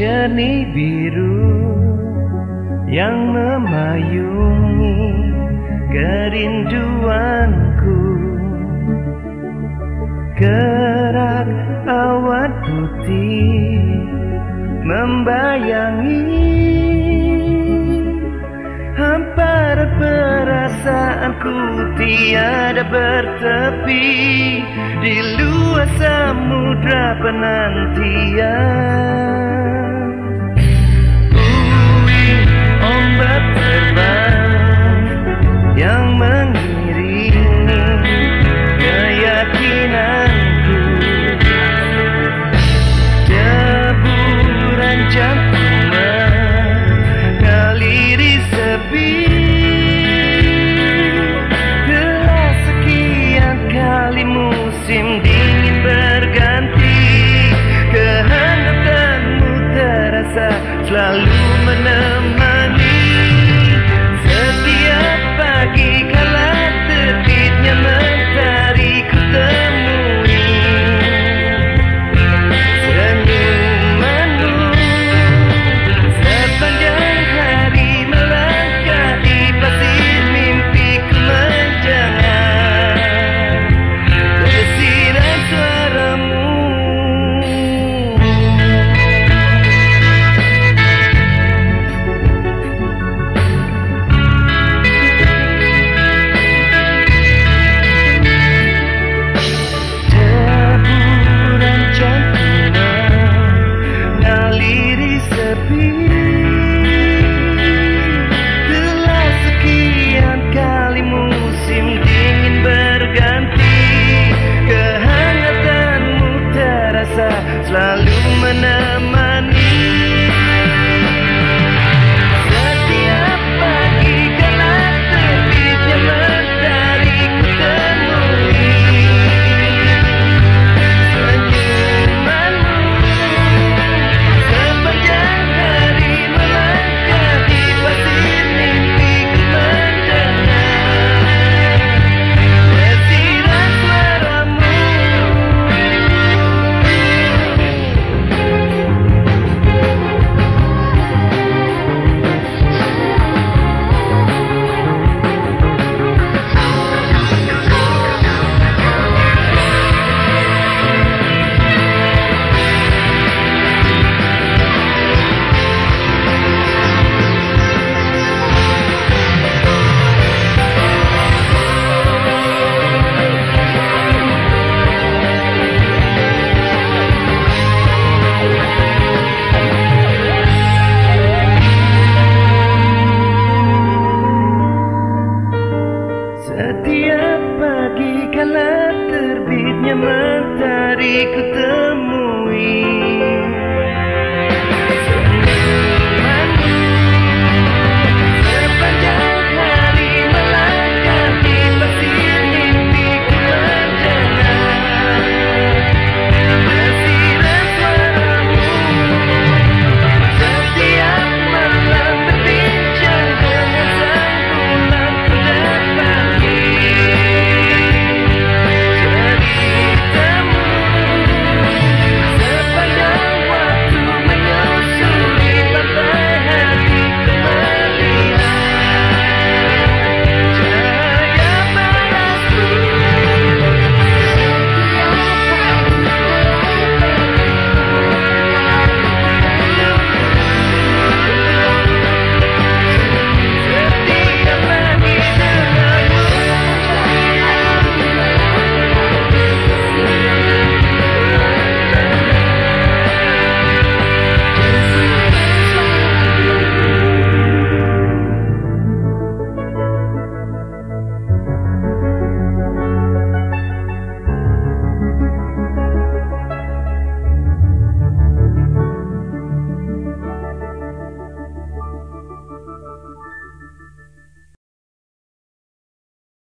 jernih biru yang memayungi kerinduanku. Gerak awan putih membayangi Hampar perasaanku. Tiada bertepi Di luar samudra penantian selalu menemani setiap pagi selalu menemani